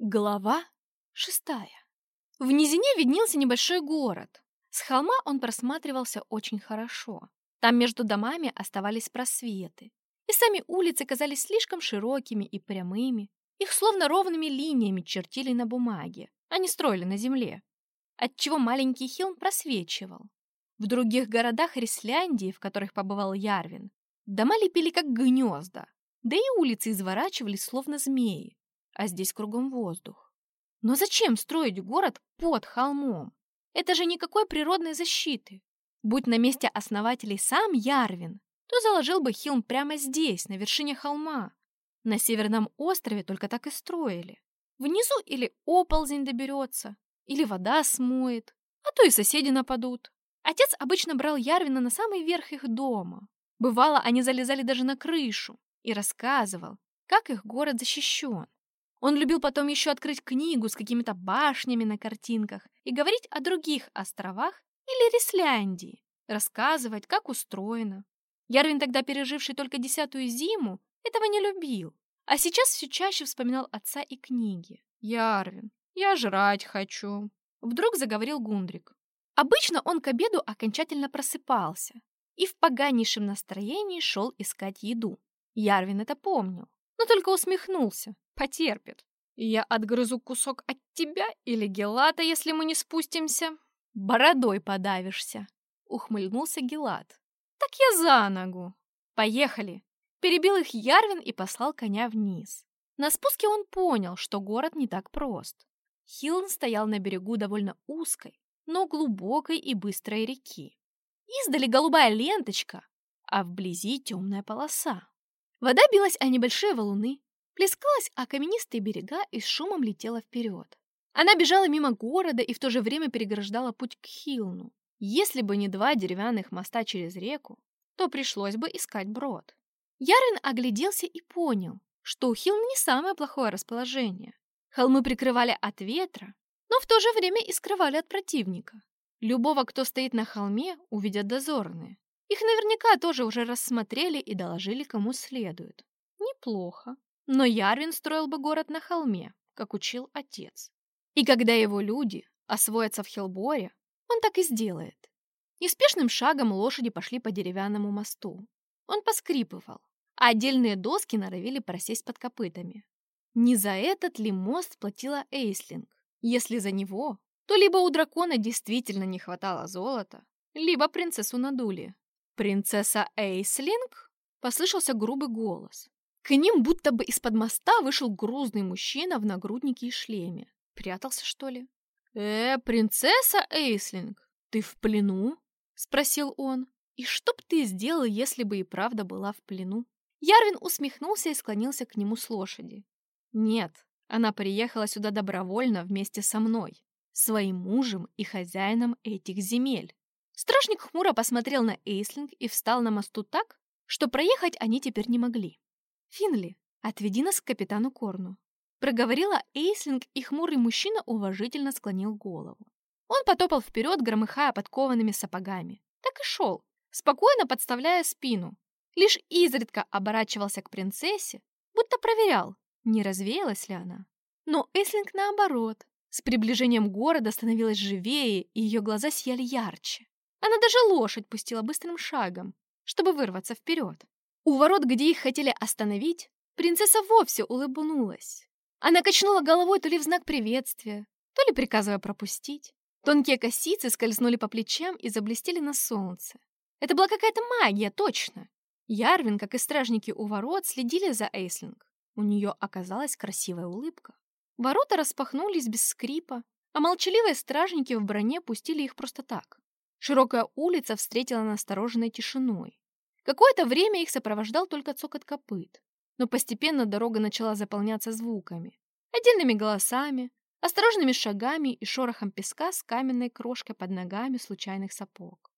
Глава шестая. В низине виднелся небольшой город. С холма он просматривался очень хорошо. Там между домами оставались просветы. И сами улицы казались слишком широкими и прямыми. Их словно ровными линиями чертили на бумаге, а не строили на земле. Отчего маленький Хилм просвечивал. В других городах Ресляндии, в которых побывал Ярвин, дома лепили как гнезда, да и улицы изворачивались словно змеи а здесь кругом воздух. Но зачем строить город под холмом? Это же никакой природной защиты. Будь на месте основателей сам Ярвин, то заложил бы Хилм прямо здесь, на вершине холма. На северном острове только так и строили. Внизу или оползень доберется, или вода смоет, а то и соседи нападут. Отец обычно брал Ярвина на самый верх их дома. Бывало, они залезали даже на крышу и рассказывал, как их город защищен. Он любил потом еще открыть книгу с какими-то башнями на картинках и говорить о других островах или Ресляндии, рассказывать, как устроено. Ярвин, тогда переживший только десятую зиму, этого не любил, а сейчас все чаще вспоминал отца и книги. «Ярвин, я жрать хочу», — вдруг заговорил Гундрик. Обычно он к обеду окончательно просыпался и в поганейшем настроении шел искать еду. Ярвин это помнил, но только усмехнулся, Потерпит. Я отгрызу кусок от тебя или Гелата, если мы не спустимся. Бородой подавишься, ухмыльнулся Гелат. Так я за ногу. Поехали. Перебил их Ярвин и послал коня вниз. На спуске он понял, что город не так прост. Хилн стоял на берегу довольно узкой, но глубокой и быстрой реки. Издали голубая ленточка, а вблизи темная полоса. Вода билась о небольшие валуны, плескалась о каменистые берега и с шумом летела вперед. Она бежала мимо города и в то же время переграждала путь к Хилну. Если бы не два деревянных моста через реку, то пришлось бы искать брод. Ярин огляделся и понял, что у Хилна не самое плохое расположение. Холмы прикрывали от ветра, но в то же время и скрывали от противника. Любого, кто стоит на холме, увидят дозорные. Их наверняка тоже уже рассмотрели и доложили кому следует. Неплохо. Но Ярвин строил бы город на холме, как учил отец. И когда его люди освоятся в Хелборе, он так и сделает. Неспешным шагом лошади пошли по деревянному мосту. Он поскрипывал, а отдельные доски норовили просесть под копытами. Не за этот ли мост платила Эйслинг? Если за него, то либо у дракона действительно не хватало золота, либо принцессу надули. «Принцесса Эйслинг?» — послышался грубый голос. К ним будто бы из-под моста вышел грузный мужчина в нагруднике и шлеме. Прятался, что ли? «Э, принцесса Эйслинг, ты в плену?» — спросил он. «И что б ты сделал, если бы и правда была в плену?» Ярвин усмехнулся и склонился к нему с лошади. «Нет, она приехала сюда добровольно вместе со мной, своим мужем и хозяином этих земель». Стражник хмуро посмотрел на Эйслинг и встал на мосту так, что проехать они теперь не могли. «Финли, отведи нас к капитану Корну», — проговорила Эйслинг, и хмурый мужчина уважительно склонил голову. Он потопал вперед, громыхая подкованными сапогами. Так и шел, спокойно подставляя спину. Лишь изредка оборачивался к принцессе, будто проверял, не развеялась ли она. Но Эйслинг наоборот. С приближением города становилась живее, и ее глаза сияли ярче. Она даже лошадь пустила быстрым шагом, чтобы вырваться вперед. У ворот, где их хотели остановить, принцесса вовсе улыбнулась. Она качнула головой то ли в знак приветствия, то ли приказывая пропустить. Тонкие косицы скользнули по плечам и заблестели на солнце. Это была какая-то магия, точно. Ярвин, как и стражники у ворот, следили за Эйслинг. У нее оказалась красивая улыбка. Ворота распахнулись без скрипа, а молчаливые стражники в броне пустили их просто так. Широкая улица встретила настороженной тишиной. Какое-то время их сопровождал только цокот копыт, но постепенно дорога начала заполняться звуками, отдельными голосами, осторожными шагами и шорохом песка с каменной крошкой под ногами случайных сапог.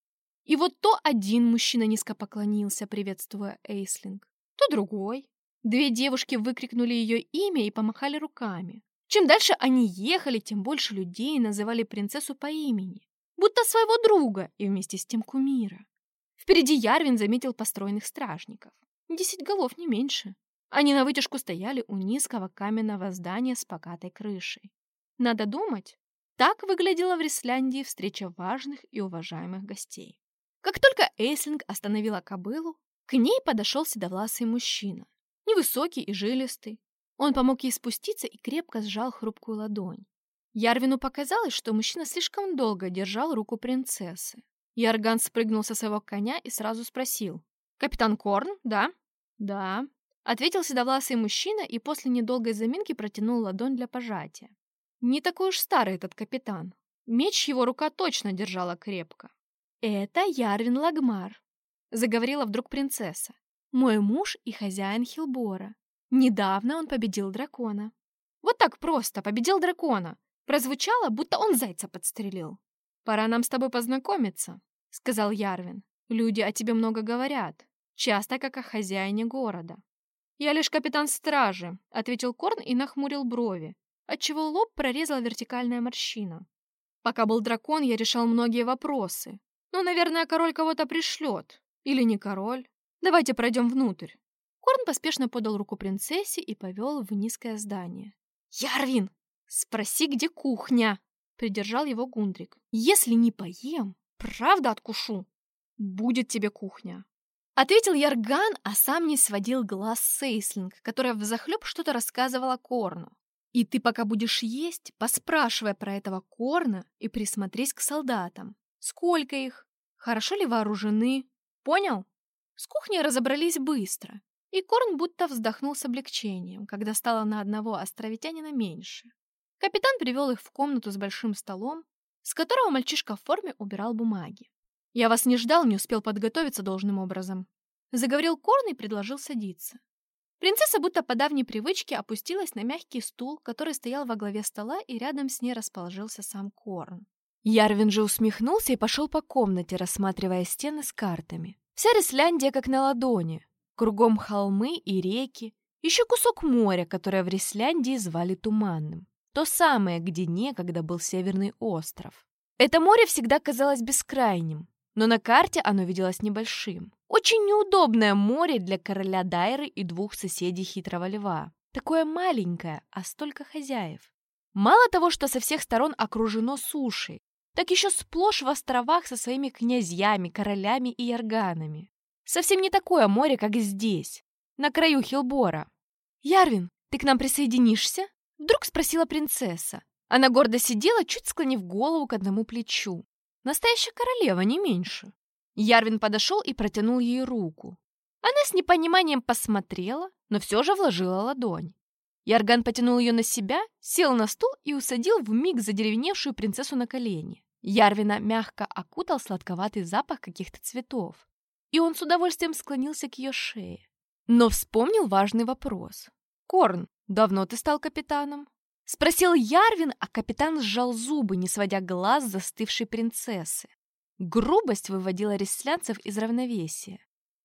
И вот то один мужчина низко поклонился, приветствуя Эйслинг, то другой. Две девушки выкрикнули ее имя и помахали руками. Чем дальше они ехали, тем больше людей называли принцессу по имени, будто своего друга и вместе с тем кумира. Впереди Ярвин заметил построенных стражников. Десять голов, не меньше. Они на вытяжку стояли у низкого каменного здания с покатой крышей. Надо думать, так выглядела в Рисляндии встреча важных и уважаемых гостей. Как только Эйслинг остановила кобылу, к ней подошел седовласый мужчина, невысокий и жилистый. Он помог ей спуститься и крепко сжал хрупкую ладонь. Ярвину показалось, что мужчина слишком долго держал руку принцессы. Ярган спрыгнул со своего коня и сразу спросил. «Капитан Корн, да?» «Да», — ответил седовласый мужчина и после недолгой заминки протянул ладонь для пожатия. Не такой уж старый этот капитан. Меч его рука точно держала крепко. «Это Ярвин Лагмар», — заговорила вдруг принцесса. «Мой муж и хозяин Хилбора. Недавно он победил дракона». Вот так просто, победил дракона. Прозвучало, будто он зайца подстрелил. «Пора нам с тобой познакомиться», — сказал Ярвин. «Люди о тебе много говорят, часто как о хозяине города». «Я лишь капитан стражи», — ответил Корн и нахмурил брови, отчего лоб прорезала вертикальная морщина. Пока был дракон, я решал многие вопросы. Ну, наверное, король кого-то пришлет. Или не король. Давайте пройдем внутрь. Корн поспешно подал руку принцессе и повел в низкое здание. «Ярвин, спроси, где кухня?» Придержал его Гундрик. «Если не поем, правда откушу. Будет тебе кухня». Ответил Ярган, а сам не сводил глаз Сейслинг, которая взахлеб что-то рассказывала Корну. И ты пока будешь есть, поспрашивай про этого Корна и присмотрись к солдатам. Сколько их? Хорошо ли вооружены? Понял? С кухней разобрались быстро. И Корн будто вздохнул с облегчением, когда стало на одного островитянина меньше. Капитан привел их в комнату с большим столом, с которого мальчишка в форме убирал бумаги. «Я вас не ждал, не успел подготовиться должным образом», — заговорил Корн и предложил садиться. Принцесса будто по давней привычке опустилась на мягкий стул, который стоял во главе стола, и рядом с ней расположился сам Корн. Ярвин же усмехнулся и пошел по комнате, рассматривая стены с картами. Вся Ресляндия как на ладони. Кругом холмы и реки. Еще кусок моря, которое в Ресляндии звали Туманным. То самое, где некогда был Северный остров. Это море всегда казалось бескрайним, но на карте оно виделось небольшим. Очень неудобное море для короля Дайры и двух соседей хитрого льва. Такое маленькое, а столько хозяев. Мало того, что со всех сторон окружено сушей, так еще сплошь в островах со своими князьями, королями и ярганами. Совсем не такое море, как здесь, на краю Хилбора. «Ярвин, ты к нам присоединишься?» Вдруг спросила принцесса. Она гордо сидела, чуть склонив голову к одному плечу. Настоящая королева, не меньше. Ярвин подошел и протянул ей руку. Она с непониманием посмотрела, но все же вложила ладонь. Ярган потянул ее на себя, сел на стул и усадил в миг задеревеневшую принцессу на колени. Ярвина мягко окутал сладковатый запах каких-то цветов. И он с удовольствием склонился к ее шее. Но вспомнил важный вопрос. «Корн, давно ты стал капитаном?» Спросил Ярвин, а капитан сжал зубы, не сводя глаз застывшей принцессы. Грубость выводила рестлянцев из равновесия.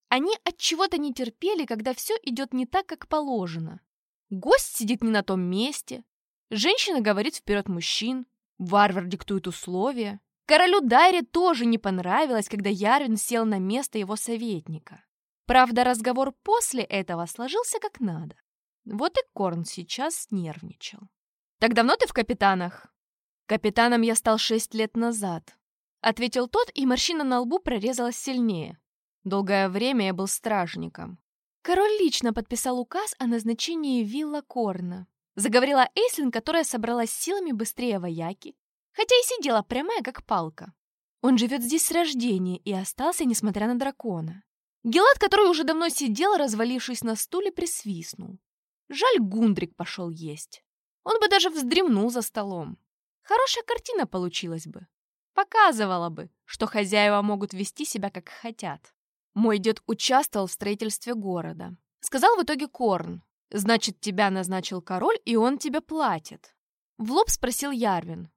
Они от чего-то не терпели, когда все идет не так, как положено. Гость сидит не на том месте, женщина говорит вперед мужчин, варвар диктует условия. Королю Дайре тоже не понравилось, когда Ярвин сел на место его советника. Правда, разговор после этого сложился как надо. Вот и Корн сейчас нервничал. «Так давно ты в капитанах?» «Капитаном я стал шесть лет назад», — ответил тот, и морщина на лбу прорезалась сильнее. Долгое время я был стражником. Король лично подписал указ о назначении вилла Корна. Заговорила Эйслин, которая собралась силами быстрее вояки, хотя и сидела прямая, как палка. Он живет здесь с рождения и остался, несмотря на дракона. Гелат, который уже давно сидел, развалившись на стуле, присвистнул. Жаль, Гундрик пошел есть. Он бы даже вздремнул за столом. Хорошая картина получилась бы. Показывала бы, что хозяева могут вести себя как хотят. Мой дед участвовал в строительстве города. Сказал в итоге Корн. Значит, тебя назначил король, и он тебе платит. В лоб спросил Ярвин.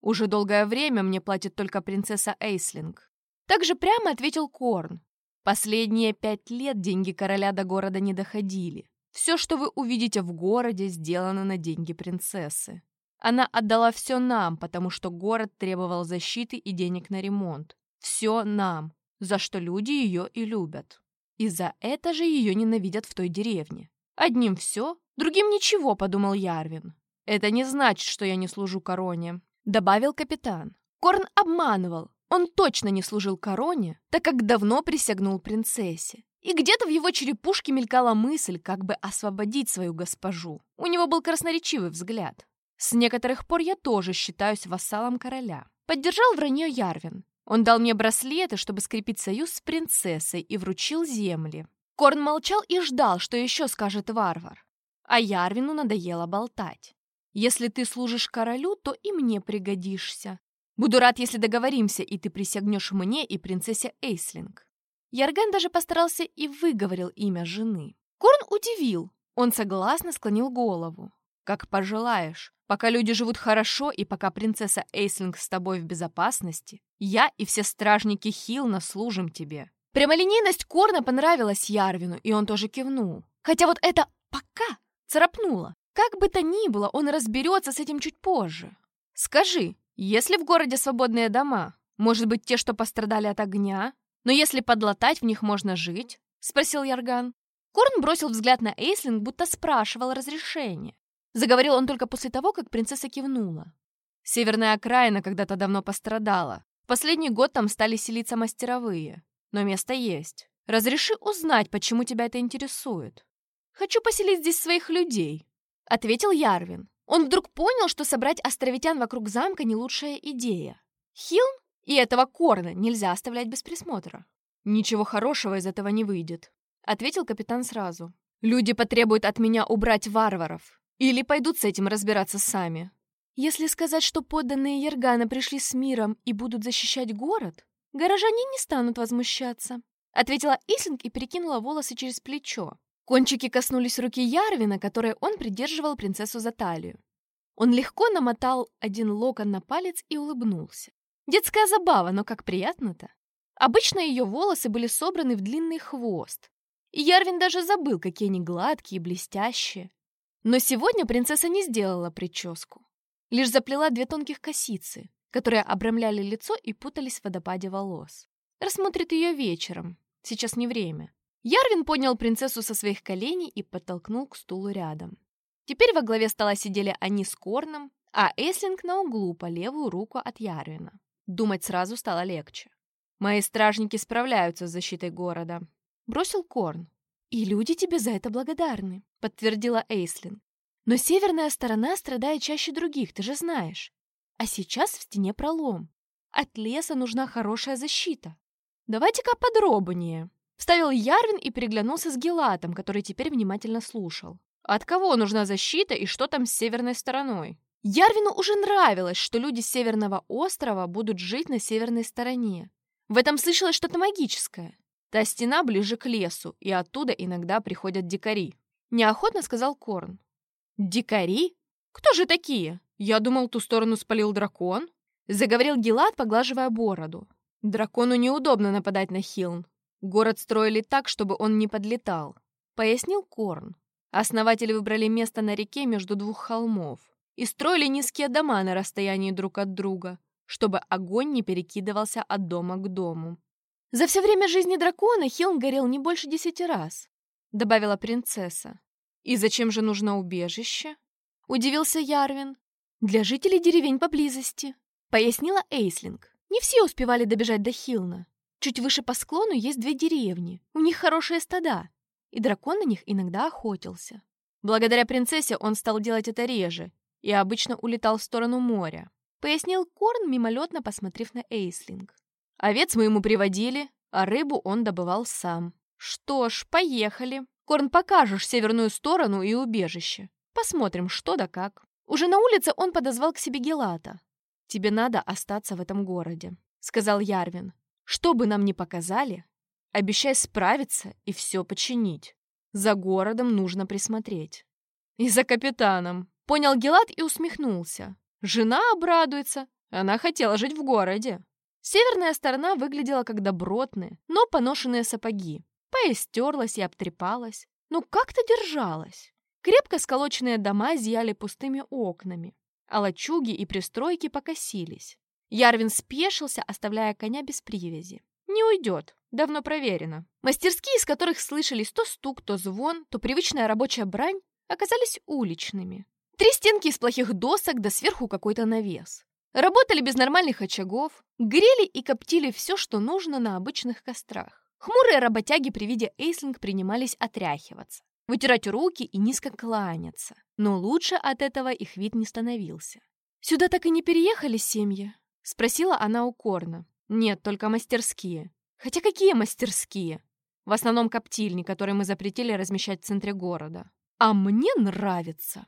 Уже долгое время мне платит только принцесса Эйслинг. Так же прямо ответил Корн. Последние пять лет деньги короля до города не доходили. Все, что вы увидите в городе, сделано на деньги принцессы. Она отдала все нам, потому что город требовал защиты и денег на ремонт. Все нам, за что люди ее и любят. И за это же ее ненавидят в той деревне. Одним все, другим ничего, подумал Ярвин. Это не значит, что я не служу короне, добавил капитан. Корн обманывал. Он точно не служил короне, так как давно присягнул принцессе. И где-то в его черепушке мелькала мысль, как бы освободить свою госпожу. У него был красноречивый взгляд. С некоторых пор я тоже считаюсь вассалом короля. Поддержал вранье Ярвин. Он дал мне браслеты, чтобы скрепить союз с принцессой, и вручил земли. Корн молчал и ждал, что еще скажет варвар. А Ярвину надоело болтать. Если ты служишь королю, то и мне пригодишься. Буду рад, если договоримся, и ты присягнешь мне и принцессе Эйслинг. Ярген даже постарался и выговорил имя жены. Корн удивил. Он согласно склонил голову. Как пожелаешь. Пока люди живут хорошо и пока принцесса Эйслинг с тобой в безопасности, я и все стражники Хилна служим тебе. Прямолинейность Корна понравилась Ярвину, и он тоже кивнул. Хотя вот это «пока» царапнуло. Как бы то ни было, он разберется с этим чуть позже. Скажи, если в городе свободные дома, может быть, те, что пострадали от огня? Но если подлатать, в них можно жить? Спросил Ярган. Корн бросил взгляд на Эйслинг, будто спрашивал разрешение. Заговорил он только после того, как принцесса кивнула. Северная окраина когда-то давно пострадала. В последний год там стали селиться мастеровые. Но место есть. Разреши узнать, почему тебя это интересует. Хочу поселить здесь своих людей, ответил Ярвин. Он вдруг понял, что собрать островитян вокруг замка не лучшая идея. Хилн и этого Корна нельзя оставлять без присмотра. Ничего хорошего из этого не выйдет, ответил капитан сразу. Люди потребуют от меня убрать варваров. Или пойдут с этим разбираться сами. Если сказать, что подданные Ергана пришли с миром и будут защищать город, горожане не станут возмущаться, ответила Ислинг и перекинула волосы через плечо. Кончики коснулись руки Ярвина, которой он придерживал принцессу за талию. Он легко намотал один локон на палец и улыбнулся. Детская забава, но как приятно-то. Обычно ее волосы были собраны в длинный хвост. И Ярвин даже забыл, какие они гладкие и блестящие. Но сегодня принцесса не сделала прическу. Лишь заплела две тонких косицы, которые обрамляли лицо и путались в водопаде волос. Рассмотрит ее вечером. Сейчас не время. Ярвин поднял принцессу со своих коленей и подтолкнул к стулу рядом. Теперь во главе стола сидели они с Корном, а Эслинг на углу по левую руку от Ярвина. Думать сразу стало легче. «Мои стражники справляются с защитой города», — бросил Корн. «И люди тебе за это благодарны», — подтвердила Эйслин. «Но северная сторона страдает чаще других, ты же знаешь. А сейчас в стене пролом. От леса нужна хорошая защита. Давайте-ка подробнее». Вставил Ярвин и переглянулся с Гелатом, который теперь внимательно слушал. «От кого нужна защита и что там с северной стороной?» Ярвину уже нравилось, что люди Северного острова будут жить на северной стороне. В этом слышалось что-то магическое. Та стена ближе к лесу, и оттуда иногда приходят дикари. Неохотно сказал Корн. Дикари? Кто же такие? Я думал, ту сторону спалил дракон. Заговорил Гелат, поглаживая бороду. Дракону неудобно нападать на Хилн. Город строили так, чтобы он не подлетал. Пояснил Корн. Основатели выбрали место на реке между двух холмов и строили низкие дома на расстоянии друг от друга, чтобы огонь не перекидывался от дома к дому. За все время жизни дракона Хилн горел не больше десяти раз, добавила принцесса. И зачем же нужно убежище? Удивился Ярвин. Для жителей деревень поблизости, пояснила Эйслинг. Не все успевали добежать до Хилна. Чуть выше по склону есть две деревни. У них хорошие стада, и дракон на них иногда охотился. Благодаря принцессе он стал делать это реже и обычно улетал в сторону моря, пояснил Корн, мимолетно посмотрев на Эйслинг. Овец мы ему приводили, а рыбу он добывал сам. Что ж, поехали. Корн, покажешь северную сторону и убежище. Посмотрим, что да как. Уже на улице он подозвал к себе Гелата. «Тебе надо остаться в этом городе», — сказал Ярвин. «Что бы нам ни показали, обещай справиться и все починить. За городом нужно присмотреть». «И за капитаном», — понял Гелат и усмехнулся. «Жена обрадуется. Она хотела жить в городе». Северная сторона выглядела как добротные, но поношенные сапоги. Поистерлась и обтрепалась. Ну как-то держалась. Крепко сколоченные дома зияли пустыми окнами, а лачуги и пристройки покосились. Ярвин спешился, оставляя коня без привязи. Не уйдет, давно проверено. Мастерские, из которых слышались то стук, то звон, то привычная рабочая брань, оказались уличными. Три стенки из плохих досок, да сверху какой-то навес. Работали без нормальных очагов, грели и коптили все, что нужно на обычных кострах. Хмурые работяги при виде Эйслинг принимались отряхиваться, вытирать руки и низко кланяться. Но лучше от этого их вид не становился. «Сюда так и не переехали семьи?» — спросила она у Корна. «Нет, только мастерские». «Хотя какие мастерские?» «В основном коптильни, которые мы запретили размещать в центре города». «А мне нравится!»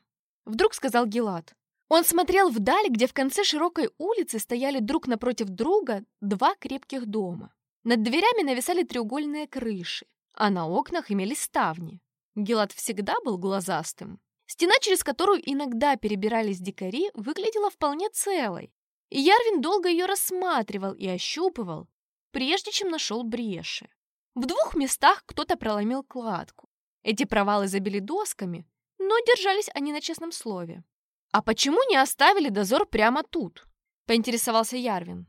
Вдруг сказал Гелат. Он смотрел вдаль, где в конце широкой улицы стояли друг напротив друга два крепких дома. Над дверями нависали треугольные крыши, а на окнах имелись ставни. Гелат всегда был глазастым. Стена, через которую иногда перебирались дикари, выглядела вполне целой. И Ярвин долго ее рассматривал и ощупывал, прежде чем нашел бреши. В двух местах кто-то проломил кладку. Эти провалы забили досками, но держались они на честном слове. «А почему не оставили дозор прямо тут?» — поинтересовался Ярвин.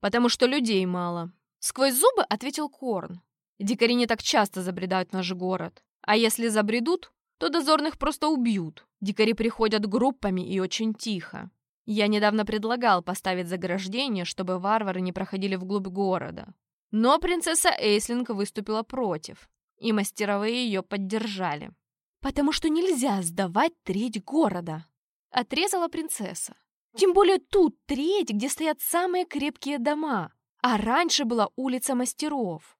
«Потому что людей мало», — сквозь зубы ответил Корн. «Дикари не так часто забредают в наш город. А если забредут, то дозорных просто убьют. Дикари приходят группами и очень тихо. Я недавно предлагал поставить заграждение, чтобы варвары не проходили вглубь города. Но принцесса Эйслинг выступила против, и мастеровые ее поддержали. «Потому что нельзя сдавать треть города», — отрезала принцесса. «Тем более тут треть, где стоят самые крепкие дома, а раньше была улица мастеров.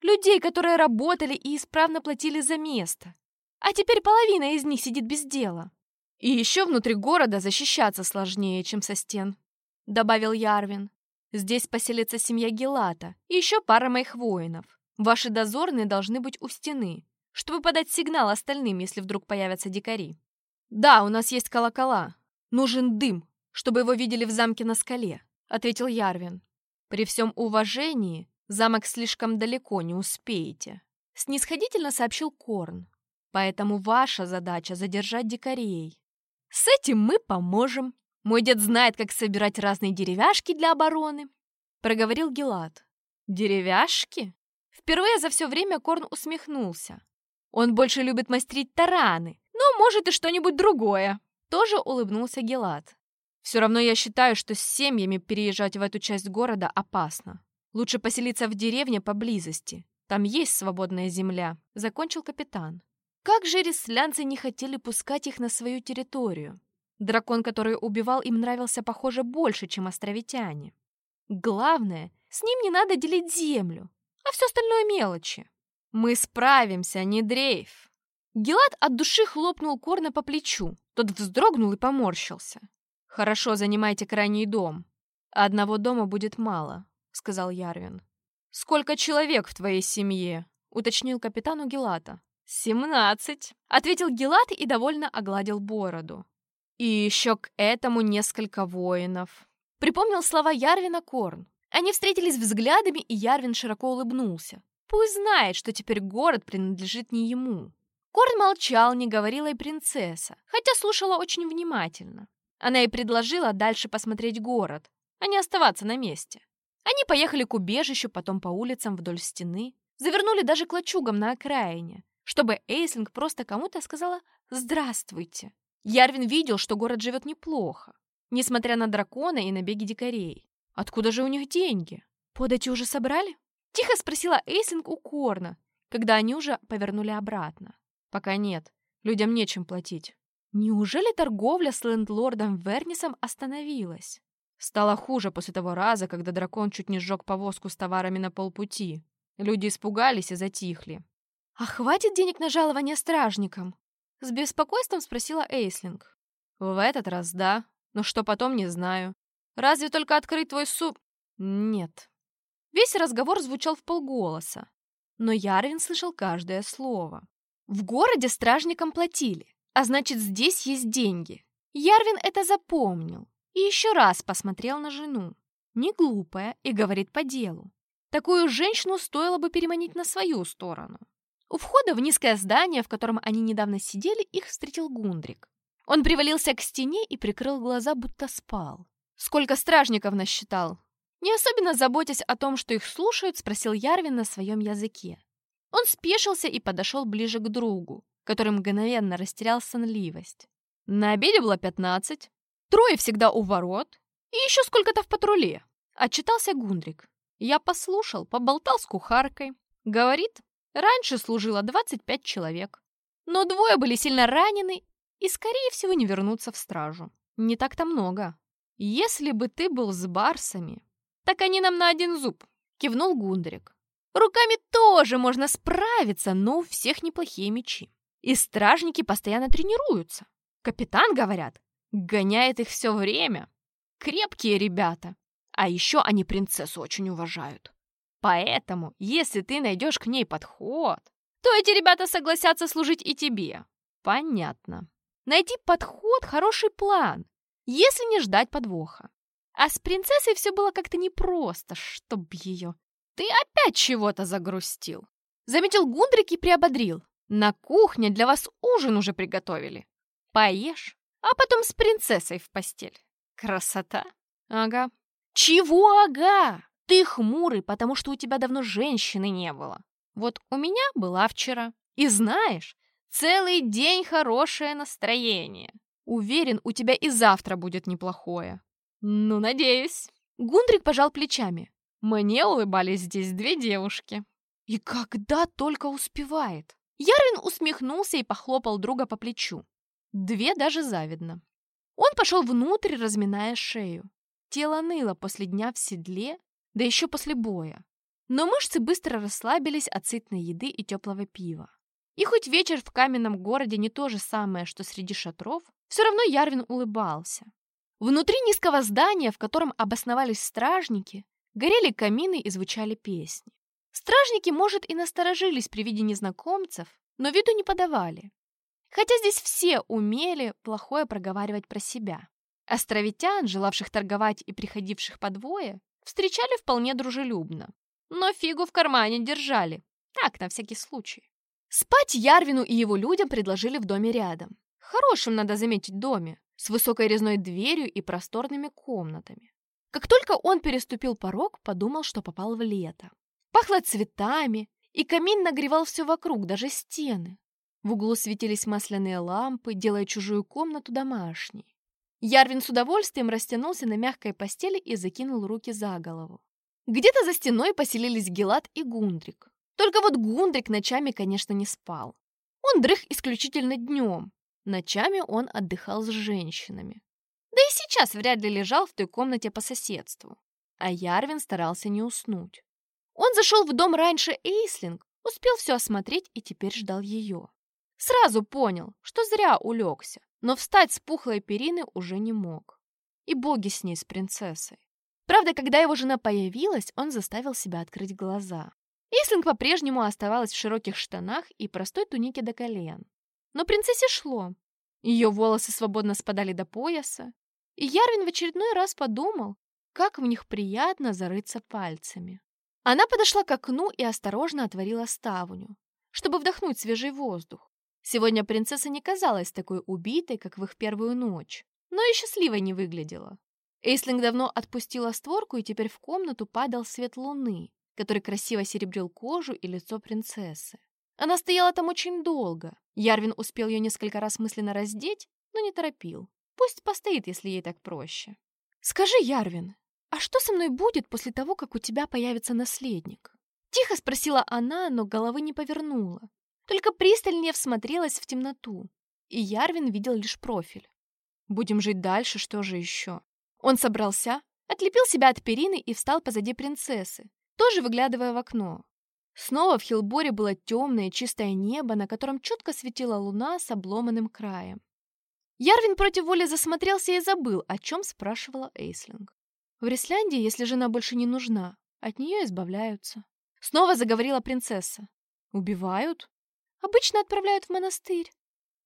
Людей, которые работали и исправно платили за место. А теперь половина из них сидит без дела. И еще внутри города защищаться сложнее, чем со стен», — добавил Ярвин. «Здесь поселится семья Гелата и еще пара моих воинов. Ваши дозорные должны быть у стены, чтобы подать сигнал остальным, если вдруг появятся дикари. Да, у нас есть колокола. Нужен дым, чтобы его видели в замке на скале», — ответил Ярвин. «При всем уважении, замок слишком далеко, не успеете», — снисходительно сообщил Корн. «Поэтому ваша задача — задержать дикарей. С этим мы поможем. Мой дед знает, как собирать разные деревяшки для обороны, проговорил Гелат. Деревяшки? Впервые за все время Корн усмехнулся. Он больше любит мастерить тараны, но может и что-нибудь другое. Тоже улыбнулся Гелат. Все равно я считаю, что с семьями переезжать в эту часть города опасно. Лучше поселиться в деревне поблизости. Там есть свободная земля, закончил капитан. Как же реслянцы не хотели пускать их на свою территорию? Дракон, который убивал, им нравился, похоже, больше, чем островитяне. Главное, с ним не надо делить землю, а все остальное мелочи. Мы справимся, не дрейф. Гелат от души хлопнул Корна по плечу. Тот вздрогнул и поморщился. «Хорошо, занимайте крайний дом. Одного дома будет мало», — сказал Ярвин. «Сколько человек в твоей семье?» — уточнил капитан у Гелата. «Семнадцать», — ответил Гелат и довольно огладил бороду. «И еще к этому несколько воинов». Припомнил слова Ярвина Корн. Они встретились взглядами, и Ярвин широко улыбнулся. Пусть знает, что теперь город принадлежит не ему. Корн молчал, не говорила и принцесса, хотя слушала очень внимательно. Она и предложила дальше посмотреть город, а не оставаться на месте. Они поехали к убежищу, потом по улицам вдоль стены, завернули даже к лачугам на окраине, чтобы Эйслинг просто кому-то сказала «Здравствуйте». Ярвин видел, что город живет неплохо, несмотря на дракона и набеги дикарей. Откуда же у них деньги? Подати уже собрали? Тихо спросила Эйслинг у Корна, когда они уже повернули обратно. Пока нет, людям нечем платить. Неужели торговля с лендлордом Вернисом остановилась? Стало хуже после того раза, когда дракон чуть не сжег повозку с товарами на полпути. Люди испугались и затихли. «А хватит денег на жалование стражникам?» С беспокойством спросила Эйслинг. «В этот раз да, но что потом, не знаю. Разве только открыть твой суп...» «Нет». Весь разговор звучал в полголоса, но Ярвин слышал каждое слово. В городе стражникам платили, а значит, здесь есть деньги. Ярвин это запомнил и еще раз посмотрел на жену. Не глупая и говорит по делу. Такую женщину стоило бы переманить на свою сторону. У входа в низкое здание, в котором они недавно сидели, их встретил Гундрик. Он привалился к стене и прикрыл глаза, будто спал. «Сколько стражников насчитал?» Не особенно заботясь о том, что их слушают, спросил Ярвин на своем языке. Он спешился и подошел ближе к другу, который мгновенно растерял сонливость. На обеде было пятнадцать, трое всегда у ворот и еще сколько-то в патруле. Отчитался Гундрик. Я послушал, поболтал с кухаркой. Говорит, раньше служило 25 человек. Но двое были сильно ранены и, скорее всего, не вернутся в стражу. Не так-то много. Если бы ты был с барсами, так они нам на один зуб, кивнул Гундрик. Руками тоже можно справиться, но у всех неплохие мечи. И стражники постоянно тренируются. Капитан, говорят, гоняет их все время. Крепкие ребята. А еще они принцессу очень уважают. Поэтому, если ты найдешь к ней подход, то эти ребята согласятся служить и тебе. Понятно. Найти подход – хороший план, если не ждать подвоха. А с принцессой все было как-то непросто, чтоб ее. Ты опять чего-то загрустил. Заметил Гундрик и приободрил. На кухне для вас ужин уже приготовили. Поешь, а потом с принцессой в постель. Красота. Ага. Чего ага? Ты хмурый, потому что у тебя давно женщины не было. Вот у меня была вчера. И знаешь, целый день хорошее настроение. Уверен, у тебя и завтра будет неплохое. Ну, надеюсь. Гундрик пожал плечами. Мне улыбались здесь две девушки. И когда только успевает. Ярвин усмехнулся и похлопал друга по плечу. Две даже завидно. Он пошел внутрь, разминая шею. Тело ныло после дня в седле, да еще после боя. Но мышцы быстро расслабились от сытной еды и теплого пива. И хоть вечер в каменном городе не то же самое, что среди шатров, все равно Ярвин улыбался. Внутри низкого здания, в котором обосновались стражники, горели камины и звучали песни. Стражники, может, и насторожились при виде незнакомцев, но виду не подавали. Хотя здесь все умели плохое проговаривать про себя. Островитян, желавших торговать и приходивших по двое, встречали вполне дружелюбно. Но фигу в кармане держали. Так, на всякий случай. Спать Ярвину и его людям предложили в доме рядом. Хорошим, надо заметить, доме, с высокой резной дверью и просторными комнатами. Как только он переступил порог, подумал, что попал в лето. Пахло цветами, и камин нагревал все вокруг, даже стены. В углу светились масляные лампы, делая чужую комнату домашней. Ярвин с удовольствием растянулся на мягкой постели и закинул руки за голову. Где-то за стеной поселились Гелат и Гундрик. Только вот Гундрик ночами, конечно, не спал. Он дрых исключительно днем. Ночами он отдыхал с женщинами. Да и сейчас вряд ли лежал в той комнате по соседству. А Ярвин старался не уснуть. Он зашел в дом раньше Эйслинг, успел все осмотреть и теперь ждал ее. Сразу понял, что зря улегся но встать с пухлой перины уже не мог. И боги с ней, с принцессой. Правда, когда его жена появилась, он заставил себя открыть глаза. Ислинг по-прежнему оставалась в широких штанах и простой тунике до колен. Но принцессе шло. Ее волосы свободно спадали до пояса, и Ярвин в очередной раз подумал, как в них приятно зарыться пальцами. Она подошла к окну и осторожно отворила ставню, чтобы вдохнуть свежий воздух. Сегодня принцесса не казалась такой убитой, как в их первую ночь, но и счастливой не выглядела. Эйслинг давно отпустила створку, и теперь в комнату падал свет луны, который красиво серебрил кожу и лицо принцессы. Она стояла там очень долго. Ярвин успел ее несколько раз мысленно раздеть, но не торопил. Пусть постоит, если ей так проще. «Скажи, Ярвин, а что со мной будет после того, как у тебя появится наследник?» Тихо спросила она, но головы не повернула, только пристальнее всмотрелась в темноту, и Ярвин видел лишь профиль. «Будем жить дальше, что же еще?» Он собрался, отлепил себя от перины и встал позади принцессы, тоже выглядывая в окно. Снова в Хилборе было темное чистое небо, на котором четко светила луна с обломанным краем. Ярвин против воли засмотрелся и забыл, о чем спрашивала Эйслинг. В Ресляндии, если жена больше не нужна, от нее избавляются. Снова заговорила принцесса. «Убивают?» Обычно отправляют в монастырь.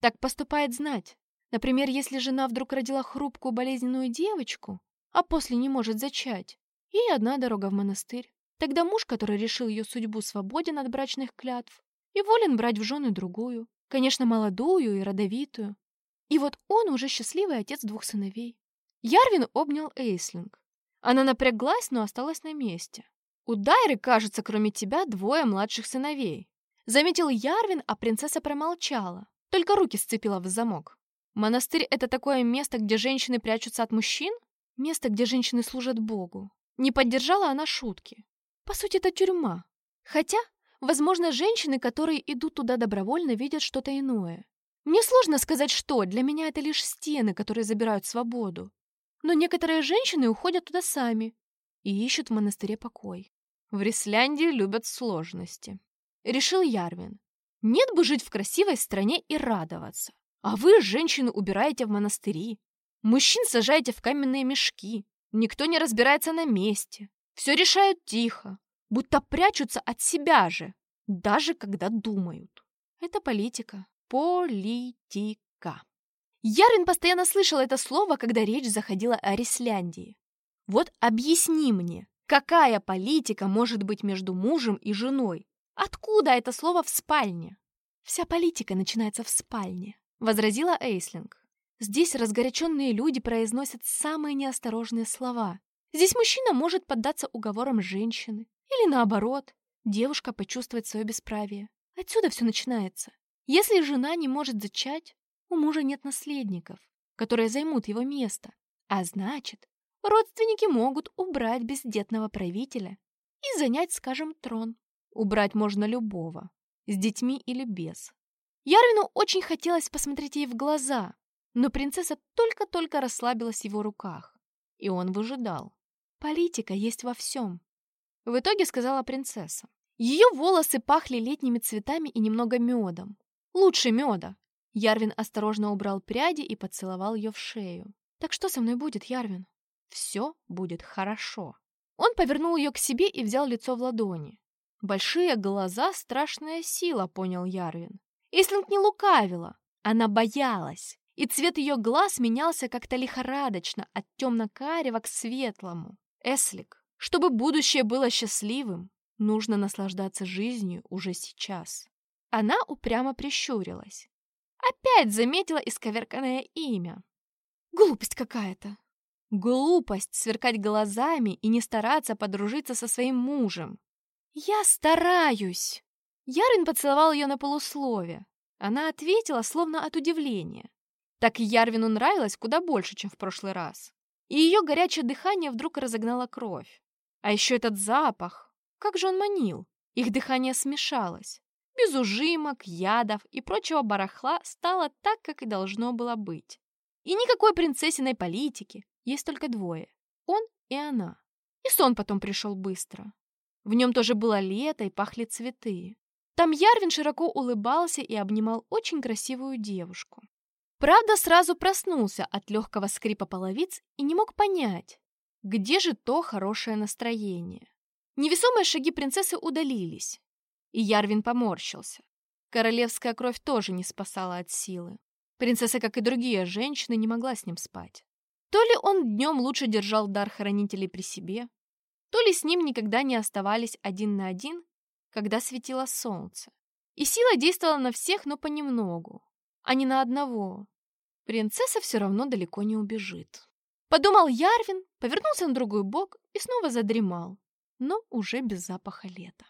Так поступает знать. Например, если жена вдруг родила хрупкую болезненную девочку, а после не может зачать, ей одна дорога в монастырь. Тогда муж, который решил ее судьбу, свободен от брачных клятв и волен брать в жены другую, конечно, молодую и родовитую. И вот он уже счастливый отец двух сыновей. Ярвин обнял Эйслинг. Она напряглась, но осталась на месте. «У Дайры, кажется, кроме тебя, двое младших сыновей». Заметил Ярвин, а принцесса промолчала. Только руки сцепила в замок. «Монастырь — это такое место, где женщины прячутся от мужчин? Место, где женщины служат Богу». Не поддержала она шутки. По сути, это тюрьма. Хотя, возможно, женщины, которые идут туда добровольно, видят что-то иное. Мне сложно сказать, что. Для меня это лишь стены, которые забирают свободу. Но некоторые женщины уходят туда сами и ищут в монастыре покой. В Рисляндии любят сложности. Решил Ярвин. Нет бы жить в красивой стране и радоваться. А вы, женщины, убираете в монастыри. Мужчин сажаете в каменные мешки. Никто не разбирается на месте. Все решают тихо, будто прячутся от себя же, даже когда думают. Это политика. Политика. Ярин постоянно слышал это слово, когда речь заходила о Рисляндии. Вот объясни мне, какая политика может быть между мужем и женой? Откуда это слово в спальне? Вся политика начинается в спальне, возразила Эйслинг. Здесь разгоряченные люди произносят самые неосторожные слова, Здесь мужчина может поддаться уговорам женщины. Или наоборот, девушка почувствует свое бесправие. Отсюда все начинается. Если жена не может зачать, у мужа нет наследников, которые займут его место. А значит, родственники могут убрать бездетного правителя и занять, скажем, трон. Убрать можно любого, с детьми или без. Ярвину очень хотелось посмотреть ей в глаза, но принцесса только-только расслабилась в его руках, и он выжидал. Политика есть во всем. В итоге сказала принцесса. Ее волосы пахли летними цветами и немного медом. Лучше меда. Ярвин осторожно убрал пряди и поцеловал ее в шею. «Так что со мной будет, Ярвин?» «Все будет хорошо». Он повернул ее к себе и взял лицо в ладони. «Большие глаза — страшная сила», — понял Ярвин. Ислинг не лукавила. Она боялась, и цвет ее глаз менялся как-то лихорадочно от темно-карего к светлому. Эслик, чтобы будущее было счастливым, нужно наслаждаться жизнью уже сейчас. Она упрямо прищурилась. Опять заметила исковерканное имя. Глупость какая-то. Глупость сверкать глазами и не стараться подружиться со своим мужем. «Я стараюсь!» Ярин поцеловал ее на полуслове. Она ответила, словно от удивления. Так Ярвину нравилось куда больше, чем в прошлый раз и ее горячее дыхание вдруг разогнало кровь. А еще этот запах. Как же он манил. Их дыхание смешалось. Без ужимок, ядов и прочего барахла стало так, как и должно было быть. И никакой принцессиной политики. Есть только двое. Он и она. И сон потом пришел быстро. В нем тоже было лето и пахли цветы. Там Ярвин широко улыбался и обнимал очень красивую девушку. Правда, сразу проснулся от легкого скрипа половиц и не мог понять, где же то хорошее настроение. Невесомые шаги принцессы удалились, и Ярвин поморщился. Королевская кровь тоже не спасала от силы. Принцесса, как и другие женщины, не могла с ним спать. То ли он днем лучше держал дар хранителей при себе, то ли с ним никогда не оставались один на один, когда светило солнце. И сила действовала на всех, но понемногу а не на одного. Принцесса все равно далеко не убежит. Подумал Ярвин, повернулся на другой бок и снова задремал, но уже без запаха лета.